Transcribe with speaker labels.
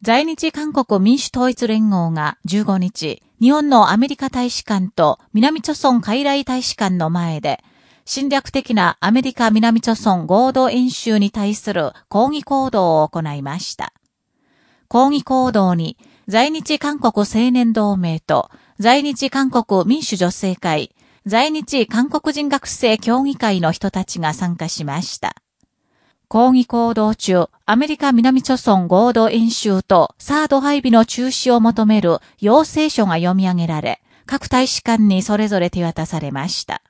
Speaker 1: 在日韓国民主統一連合が15日、日本のアメリカ大使館と南朝村海来大使館の前で、侵略的なアメリカ南朝村合同演習に対する抗議行動を行いました。抗議行動に、在日韓国青年同盟と、在日韓国民主女性会、在日韓国人学生協議会の人たちが参加しました。抗議行動中、アメリカ南諸村合同演習とサード配備の中止を求める要請書が読み上げられ、各大使館にそれぞれ手渡されました。